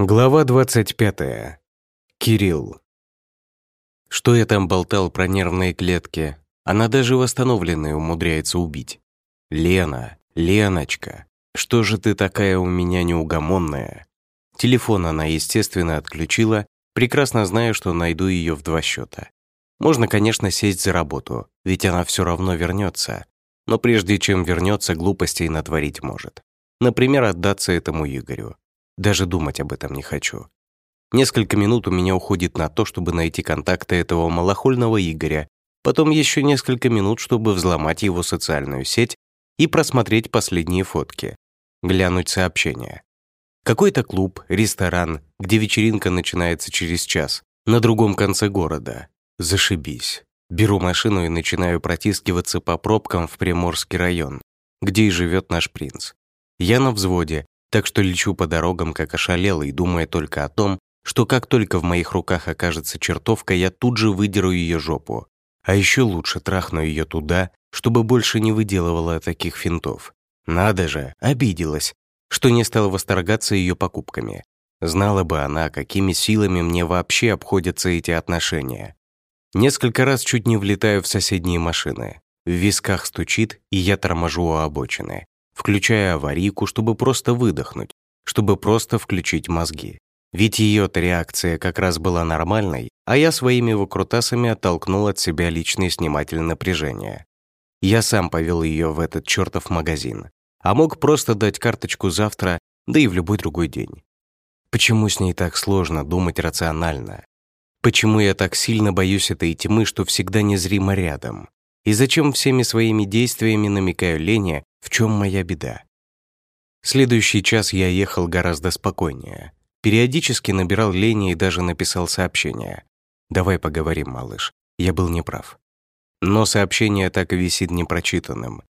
Глава 25. Кирилл. Что я там болтал про нервные клетки? Она даже восстановленные умудряется убить. Лена, Леночка, что же ты такая у меня неугомонная? Телефон она, естественно, отключила, прекрасно зная, что найду ее в два счета. Можно, конечно, сесть за работу, ведь она все равно вернется. Но прежде чем вернется, глупостей натворить может. Например, отдаться этому Игорю. Даже думать об этом не хочу. Несколько минут у меня уходит на то, чтобы найти контакты этого малохольного Игоря, потом еще несколько минут, чтобы взломать его социальную сеть и просмотреть последние фотки, глянуть сообщения. Какой-то клуб, ресторан, где вечеринка начинается через час, на другом конце города. Зашибись. Беру машину и начинаю протискиваться по пробкам в Приморский район, где и живет наш принц. Я на взводе, так что лечу по дорогам как ошалелый, думая только о том, что как только в моих руках окажется чертовка, я тут же выдеру ее жопу. А еще лучше трахну ее туда, чтобы больше не выделывала таких финтов. Надо же, обиделась, что не стала восторгаться ее покупками. Знала бы она, какими силами мне вообще обходятся эти отношения. Несколько раз чуть не влетаю в соседние машины. В висках стучит, и я торможу у обочины включая аварийку, чтобы просто выдохнуть, чтобы просто включить мозги. Ведь ее-то реакция как раз была нормальной, а я своими выкрутасами оттолкнул от себя личное сниматель напряжения. Я сам повел ее в этот чертов магазин, а мог просто дать карточку завтра, да и в любой другой день. Почему с ней так сложно думать рационально? Почему я так сильно боюсь этой тьмы, что всегда незримо рядом? И зачем всеми своими действиями намекаю Лене, в чем моя беда? Следующий час я ехал гораздо спокойнее. Периодически набирал Лене и даже написал сообщение. «Давай поговорим, малыш. Я был неправ». Но сообщение так и висит непрочитанным.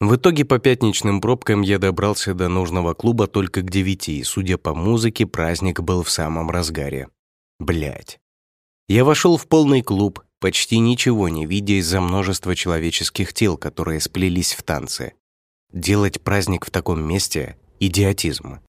В итоге по пятничным пробкам я добрался до нужного клуба только к девяти, и, судя по музыке, праздник был в самом разгаре. Блять. Я вошел в полный клуб, почти ничего не видя из-за множества человеческих тел, которые сплелись в танцы. Делать праздник в таком месте — идиотизм.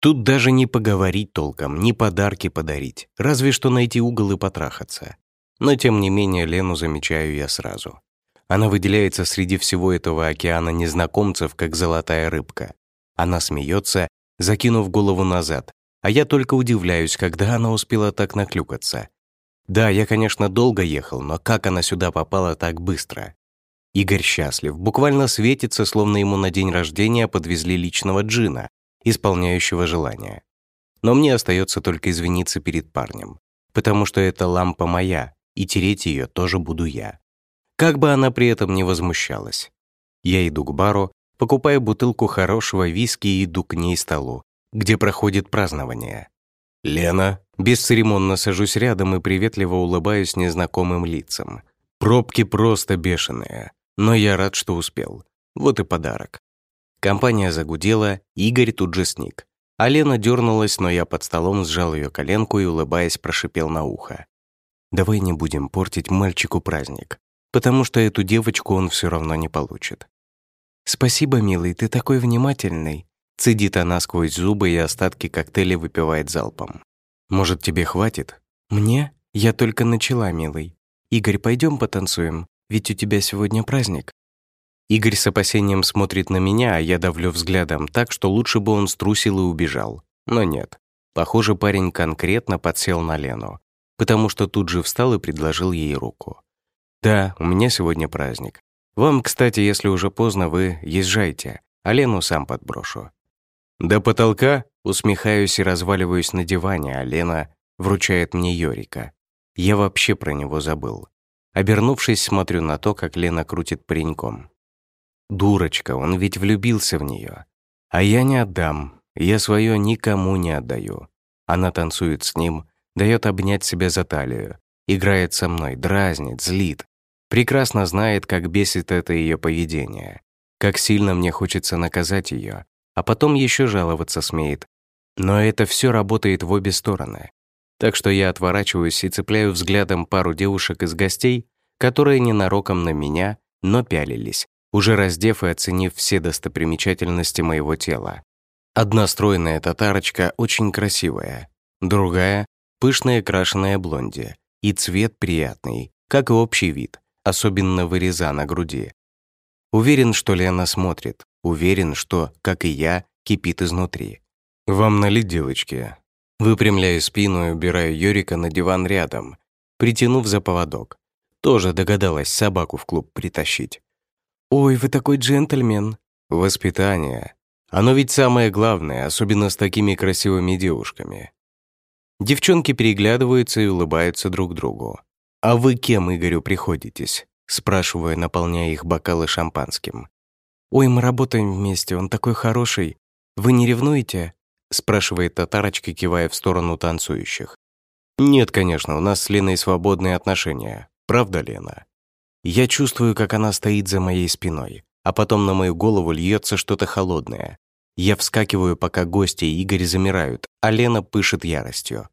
Тут даже не поговорить толком, ни подарки подарить, разве что найти угол и потрахаться. Но тем не менее Лену замечаю я сразу. Она выделяется среди всего этого океана незнакомцев, как золотая рыбка. Она смеется, закинув голову назад, а я только удивляюсь, когда она успела так наклюкаться. Да, я, конечно, долго ехал, но как она сюда попала так быстро? Игорь счастлив, буквально светится, словно ему на день рождения подвезли личного джина, исполняющего желания. Но мне остается только извиниться перед парнем, потому что эта лампа моя, и тереть ее тоже буду я. Как бы она при этом не возмущалась. Я иду к бару, покупаю бутылку хорошего виски и иду к ней столу, где проходит празднование. «Лена!» Бесцеремонно сажусь рядом и приветливо улыбаюсь незнакомым лицам. Пробки просто бешеные. Но я рад, что успел. Вот и подарок. Компания загудела, Игорь тут же сник. А Лена дернулась, но я под столом сжал ее коленку и, улыбаясь, прошипел на ухо. «Давай не будем портить мальчику праздник, потому что эту девочку он все равно не получит». «Спасибо, милый, ты такой внимательный», цедит она сквозь зубы и остатки коктейля выпивает залпом. «Может, тебе хватит?» «Мне? Я только начала, милый. Игорь, пойдем потанцуем? Ведь у тебя сегодня праздник». Игорь с опасением смотрит на меня, а я давлю взглядом так, что лучше бы он струсил и убежал. Но нет. Похоже, парень конкретно подсел на Лену, потому что тут же встал и предложил ей руку. «Да, у меня сегодня праздник. Вам, кстати, если уже поздно, вы езжайте, а Лену сам подброшу». «До потолка?» Усмехаюсь и разваливаюсь на диване, а Лена вручает мне Йорика. Я вообще про него забыл. Обернувшись, смотрю на то, как Лена крутит пареньком. Дурочка, он ведь влюбился в нее. А я не отдам, я свое никому не отдаю. Она танцует с ним, дает обнять себя за талию, играет со мной, дразнит, злит. Прекрасно знает, как бесит это ее поведение, как сильно мне хочется наказать ее, а потом еще жаловаться смеет. Но это все работает в обе стороны. Так что я отворачиваюсь и цепляю взглядом пару девушек из гостей, которые ненароком на меня, но пялились, уже раздев и оценив все достопримечательности моего тела. Одна стройная татарочка очень красивая, другая — пышная крашеная блонди, и цвет приятный, как и общий вид, особенно выреза на груди. Уверен, что Лена смотрит, уверен, что, как и я, кипит изнутри. «Вам налить, девочки?» Выпрямляю спину и убираю Юрика на диван рядом, притянув за поводок. Тоже догадалась собаку в клуб притащить. «Ой, вы такой джентльмен!» «Воспитание. Оно ведь самое главное, особенно с такими красивыми девушками». Девчонки переглядываются и улыбаются друг другу. «А вы кем Игорю приходитесь?» спрашиваю, наполняя их бокалы шампанским. «Ой, мы работаем вместе, он такой хороший. Вы не ревнуете?» Спрашивает татарочка, кивая в сторону танцующих. «Нет, конечно, у нас с Леной свободные отношения. Правда, Лена?» Я чувствую, как она стоит за моей спиной, а потом на мою голову льется что-то холодное. Я вскакиваю, пока гости и Игорь замирают, а Лена пышет яростью.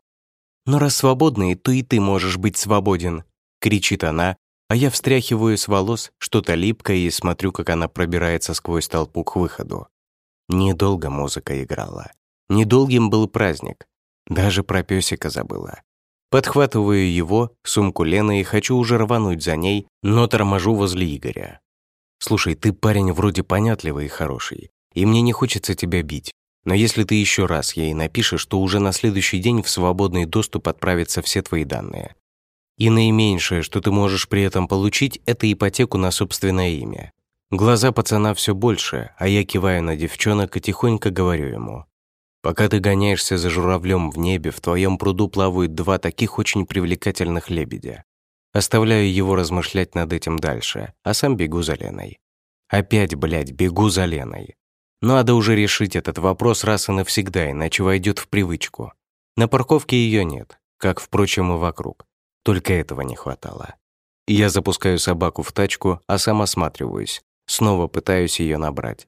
«Но раз свободные, то и ты можешь быть свободен!» — кричит она, а я встряхиваю с волос что-то липкое и смотрю, как она пробирается сквозь толпу к выходу. Недолго музыка играла. Недолгим был праздник. Даже про песика забыла. Подхватываю его, сумку Лены, и хочу уже рвануть за ней, но торможу возле Игоря. «Слушай, ты парень вроде понятливый и хороший, и мне не хочется тебя бить. Но если ты еще раз ей напишешь, то уже на следующий день в свободный доступ отправятся все твои данные. И наименьшее, что ты можешь при этом получить, это ипотеку на собственное имя. Глаза пацана все больше, а я киваю на девчонок и тихонько говорю ему. Пока ты гоняешься за журавлем в небе, в твоем пруду плавают два таких очень привлекательных лебедя. Оставляю его размышлять над этим дальше, а сам бегу за Леной. Опять, блядь, бегу за Леной. Надо уже решить этот вопрос раз и навсегда, иначе войдет в привычку. На парковке ее нет, как, впрочем, и вокруг. Только этого не хватало. Я запускаю собаку в тачку, а сам осматриваюсь. Снова пытаюсь ее набрать.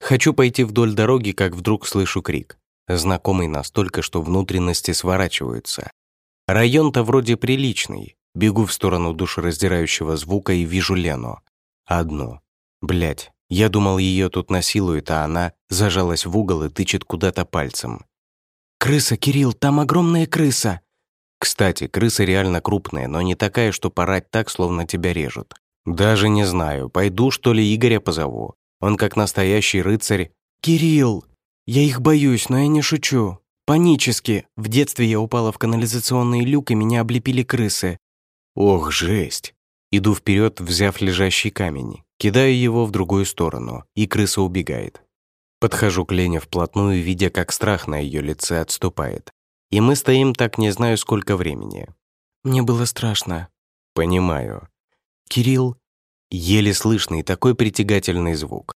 Хочу пойти вдоль дороги, как вдруг слышу крик знакомый настолько, что внутренности сворачиваются. Район-то вроде приличный. Бегу в сторону душераздирающего звука и вижу Лену. Одну. Блять, я думал, ее тут насилуют, а она зажалась в угол и тычет куда-то пальцем. «Крыса, Кирилл, там огромная крыса!» Кстати, крыса реально крупная, но не такая, что порать так, словно тебя режут. Даже не знаю, пойду, что ли, Игоря позову. Он как настоящий рыцарь. «Кирилл!» Я их боюсь, но я не шучу. Панически. В детстве я упала в канализационный люк, и меня облепили крысы. Ох, жесть. Иду вперед, взяв лежащий камень. Кидаю его в другую сторону, и крыса убегает. Подхожу к Лене вплотную, видя, как страх на ее лице отступает. И мы стоим так не знаю сколько времени. Мне было страшно. Понимаю. Кирилл, еле слышный такой притягательный звук.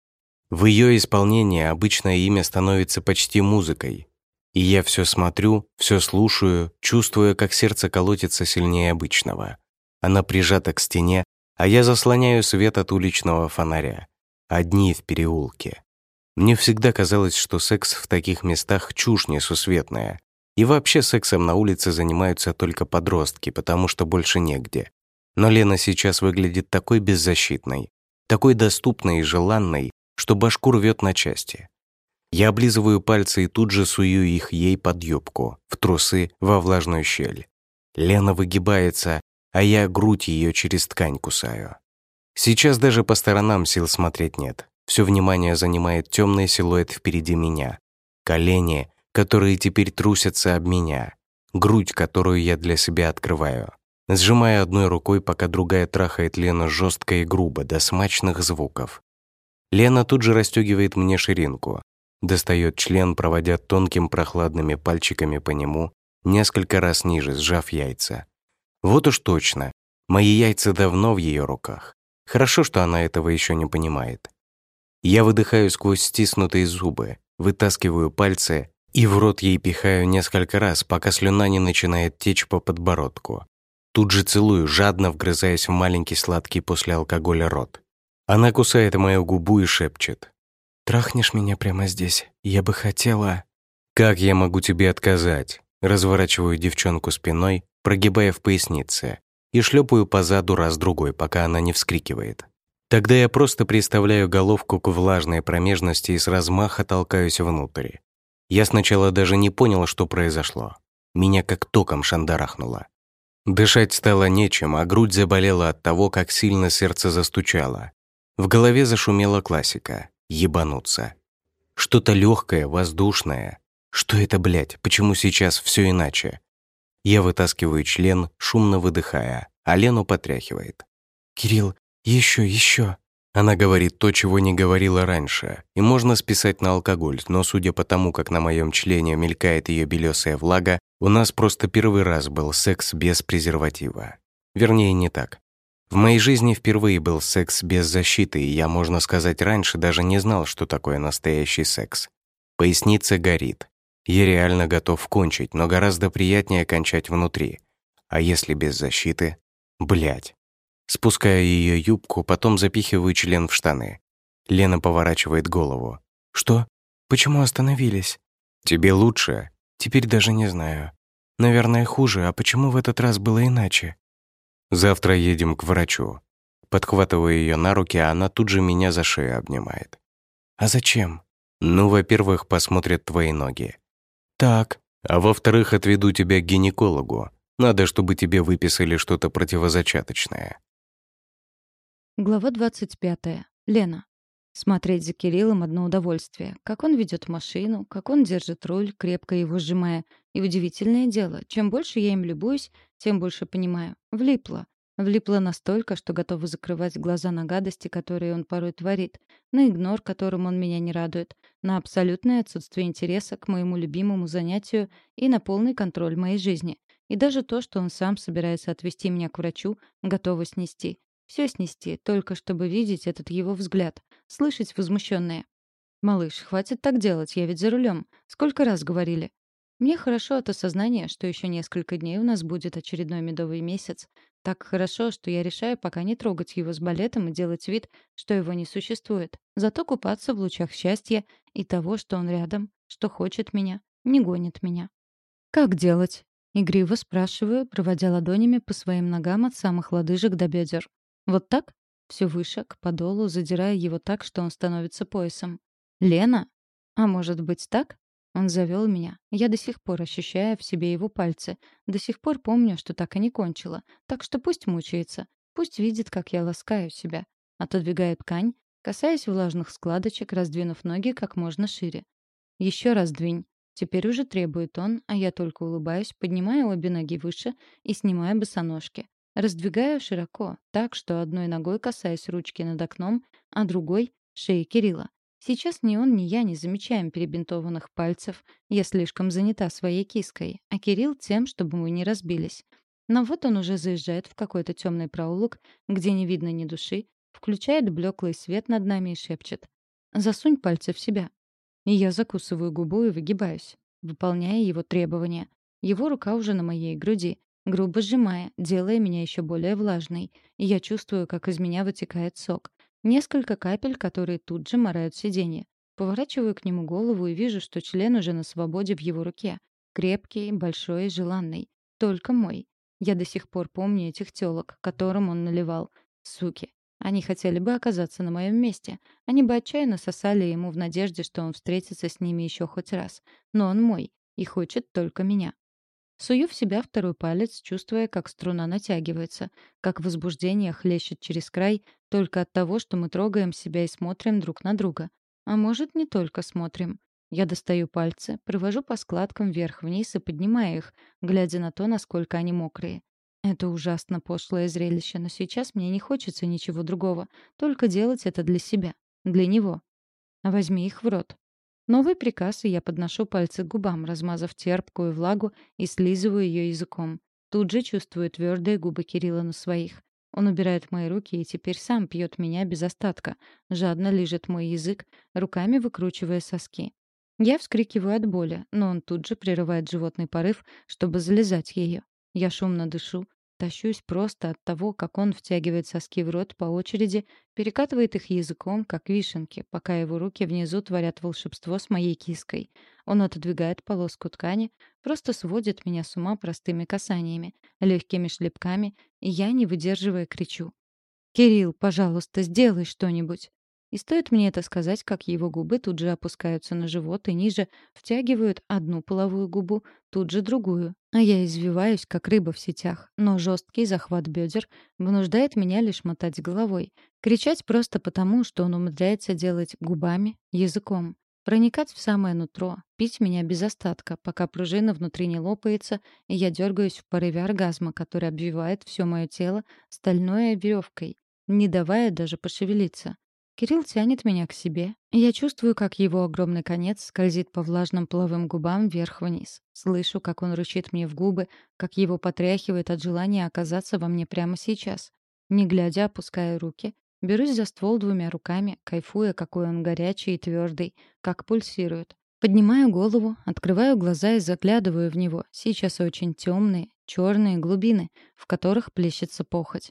В ее исполнении обычное имя становится почти музыкой. И я все смотрю, все слушаю, чувствуя, как сердце колотится сильнее обычного. Она прижата к стене, а я заслоняю свет от уличного фонаря. Одни в переулке. Мне всегда казалось, что секс в таких местах чушь несусветная. И вообще сексом на улице занимаются только подростки, потому что больше негде. Но Лена сейчас выглядит такой беззащитной, такой доступной и желанной, что башку рвет на части. Я облизываю пальцы и тут же сую их ей под юбку, в трусы, во влажную щель. Лена выгибается, а я грудь ее через ткань кусаю. Сейчас даже по сторонам сил смотреть нет. Все внимание занимает темный силуэт впереди меня. Колени, которые теперь трусятся об меня. Грудь, которую я для себя открываю. Сжимая одной рукой, пока другая трахает Лену жестко и грубо, до смачных звуков. Лена тут же расстегивает мне ширинку, достает член, проводя тонким прохладными пальчиками по нему, несколько раз ниже, сжав яйца. Вот уж точно, мои яйца давно в ее руках. Хорошо, что она этого еще не понимает. Я выдыхаю сквозь стиснутые зубы, вытаскиваю пальцы и в рот ей пихаю несколько раз, пока слюна не начинает течь по подбородку. Тут же целую, жадно вгрызаясь в маленький сладкий после алкоголя рот. Она кусает мою губу и шепчет. «Трахнешь меня прямо здесь? Я бы хотела...» «Как я могу тебе отказать?» Разворачиваю девчонку спиной, прогибая в пояснице, и шлепаю по заду раз-другой, пока она не вскрикивает. Тогда я просто приставляю головку к влажной промежности и с размаха толкаюсь внутрь. Я сначала даже не понял, что произошло. Меня как током шандарахнуло. Дышать стало нечем, а грудь заболела от того, как сильно сердце застучало. В голове зашумела классика «Ебануться». Что-то легкое, воздушное. Что это, блядь? Почему сейчас все иначе? Я вытаскиваю член, шумно выдыхая, а Лену потряхивает. «Кирилл, еще, еще!» Она говорит то, чего не говорила раньше, и можно списать на алкоголь, но судя по тому, как на моем члене мелькает ее белесая влага, у нас просто первый раз был секс без презерватива. Вернее, не так. В моей жизни впервые был секс без защиты, и я, можно сказать, раньше даже не знал, что такое настоящий секс. Поясница горит. Я реально готов кончить, но гораздо приятнее кончать внутри. А если без защиты? Блять. Спускаю ее юбку, потом запихиваю член в штаны. Лена поворачивает голову. «Что? Почему остановились?» «Тебе лучше?» «Теперь даже не знаю. Наверное, хуже, а почему в этот раз было иначе?» «Завтра едем к врачу». Подхватываю ее на руки, а она тут же меня за шею обнимает. «А зачем?» «Ну, во-первых, посмотрят твои ноги». «Так». «А во-вторых, отведу тебя к гинекологу. Надо, чтобы тебе выписали что-то противозачаточное». Глава 25. Лена. Смотреть за Кириллом — одно удовольствие. Как он ведет машину, как он держит руль, крепко его сжимая. И удивительное дело, чем больше я им любуюсь, тем больше понимаю. Влипла. Влипла настолько, что готова закрывать глаза на гадости, которые он порой творит, на игнор, которым он меня не радует, на абсолютное отсутствие интереса к моему любимому занятию и на полный контроль моей жизни. И даже то, что он сам собирается отвезти меня к врачу, готова снести. Все снести, только чтобы видеть этот его взгляд, слышать возмущенное. «Малыш, хватит так делать, я ведь за рулем. Сколько раз говорили?» Мне хорошо от осознания, что еще несколько дней у нас будет очередной медовый месяц. Так хорошо, что я решаю пока не трогать его с балетом и делать вид, что его не существует. Зато купаться в лучах счастья и того, что он рядом, что хочет меня, не гонит меня. «Как делать?» — игриво спрашиваю, проводя ладонями по своим ногам от самых лодыжек до бедер. Вот так? Все выше, к подолу, задирая его так, что он становится поясом. «Лена? А может быть так?» Он завел меня. Я до сих пор ощущаю в себе его пальцы. До сих пор помню, что так и не кончила. Так что пусть мучается. Пусть видит, как я ласкаю себя. Отодвигаю ткань, касаясь влажных складочек, раздвинув ноги как можно шире. Еще раз двинь. Теперь уже требует он, а я только улыбаюсь, поднимаю обе ноги выше и снимаю босоножки. Раздвигаю широко, так, что одной ногой касаюсь ручки над окном, а другой — шеи Кирилла. Сейчас ни он, ни я не замечаем перебинтованных пальцев. Я слишком занята своей киской, а Кирилл тем, чтобы мы не разбились. Но вот он уже заезжает в какой-то темный проулок, где не видно ни души, включает блеклый свет над нами и шепчет. «Засунь пальцы в себя». И я закусываю губу и выгибаюсь, выполняя его требования. Его рука уже на моей груди грубо сжимая, делая меня еще более влажной. Я чувствую, как из меня вытекает сок. Несколько капель, которые тут же морают сиденье. Поворачиваю к нему голову и вижу, что член уже на свободе в его руке. Крепкий, большой и желанный. Только мой. Я до сих пор помню этих тёлок, которым он наливал. Суки. Они хотели бы оказаться на моем месте. Они бы отчаянно сосали ему в надежде, что он встретится с ними еще хоть раз. Но он мой и хочет только меня. Сую в себя второй палец, чувствуя, как струна натягивается, как возбуждение хлещет через край только от того, что мы трогаем себя и смотрим друг на друга. А может, не только смотрим. Я достаю пальцы, провожу по складкам вверх-вниз и поднимаю их, глядя на то, насколько они мокрые. Это ужасно пошлое зрелище, но сейчас мне не хочется ничего другого, только делать это для себя, для него. Возьми их в рот. Новый приказ, и я подношу пальцы к губам, размазав терпкую влагу и слизываю ее языком. Тут же чувствую твердые губы Кирилла на своих. Он убирает мои руки и теперь сам пьет меня без остатка, жадно лижет мой язык, руками выкручивая соски. Я вскрикиваю от боли, но он тут же прерывает животный порыв, чтобы залезать ее. Я шумно дышу, Тащусь просто от того, как он втягивает соски в рот по очереди, перекатывает их языком, как вишенки, пока его руки внизу творят волшебство с моей киской. Он отодвигает полоску ткани, просто сводит меня с ума простыми касаниями, легкими шлепками, и я, не выдерживая, кричу. «Кирилл, пожалуйста, сделай что-нибудь!» И стоит мне это сказать, как его губы тут же опускаются на живот и ниже, втягивают одну половую губу, тут же другую. А я извиваюсь, как рыба в сетях, но жесткий захват бедер вынуждает меня лишь мотать головой. Кричать просто потому, что он умудряется делать губами, языком. Проникать в самое нутро, пить меня без остатка, пока пружина внутри не лопается, и я дергаюсь в порыве оргазма, который обвивает все мое тело стальной веревкой, не давая даже пошевелиться. Кирилл тянет меня к себе. Я чувствую, как его огромный конец скользит по влажным половым губам вверх-вниз. Слышу, как он рычит мне в губы, как его потряхивает от желания оказаться во мне прямо сейчас. Не глядя, опуская руки, берусь за ствол двумя руками, кайфуя, какой он горячий и твердый, как пульсирует. Поднимаю голову, открываю глаза и заглядываю в него. Сейчас очень темные, черные глубины, в которых плещется похоть.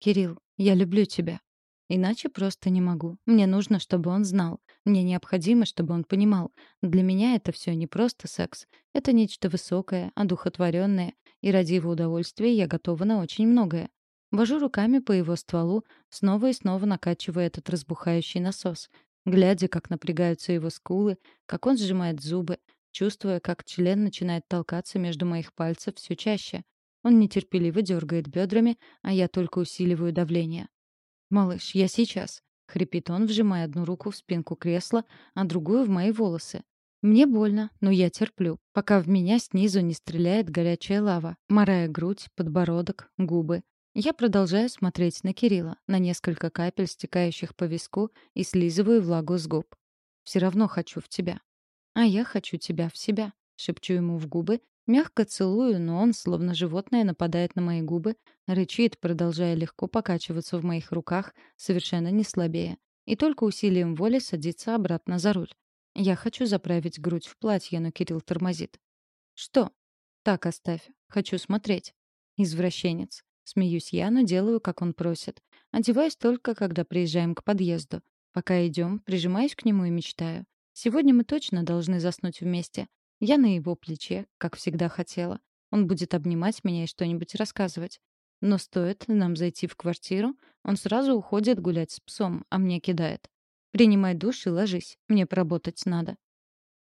«Кирилл, я люблю тебя», Иначе просто не могу. Мне нужно, чтобы он знал. Мне необходимо, чтобы он понимал. Для меня это все не просто секс. Это нечто высокое, одухотворенное, и ради его удовольствия я готова на очень многое. Вожу руками по его стволу, снова и снова накачивая этот разбухающий насос. Глядя, как напрягаются его скулы, как он сжимает зубы, чувствуя, как член начинает толкаться между моих пальцев все чаще. Он нетерпеливо дергает бедрами, а я только усиливаю давление. «Малыш, я сейчас», — хрипит он, вжимая одну руку в спинку кресла, а другую в мои волосы. Мне больно, но я терплю, пока в меня снизу не стреляет горячая лава, морая грудь, подбородок, губы. Я продолжаю смотреть на Кирилла, на несколько капель, стекающих по виску, и слизываю влагу с губ. Все равно хочу в тебя. А я хочу тебя в себя. Шепчу ему в губы, Мягко целую, но он, словно животное, нападает на мои губы, рычит, продолжая легко покачиваться в моих руках, совершенно не слабее. И только усилием воли садится обратно за руль. Я хочу заправить грудь в платье, но Кирилл тормозит. «Что?» «Так оставь. Хочу смотреть». «Извращенец». Смеюсь я, но делаю, как он просит. Одеваюсь только, когда приезжаем к подъезду. Пока идем, прижимаюсь к нему и мечтаю. Сегодня мы точно должны заснуть вместе. Я на его плече, как всегда хотела. Он будет обнимать меня и что-нибудь рассказывать. Но стоит нам зайти в квартиру, он сразу уходит гулять с псом, а мне кидает. «Принимай душ и ложись. Мне поработать надо».